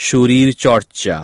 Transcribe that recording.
শরীরচর্চা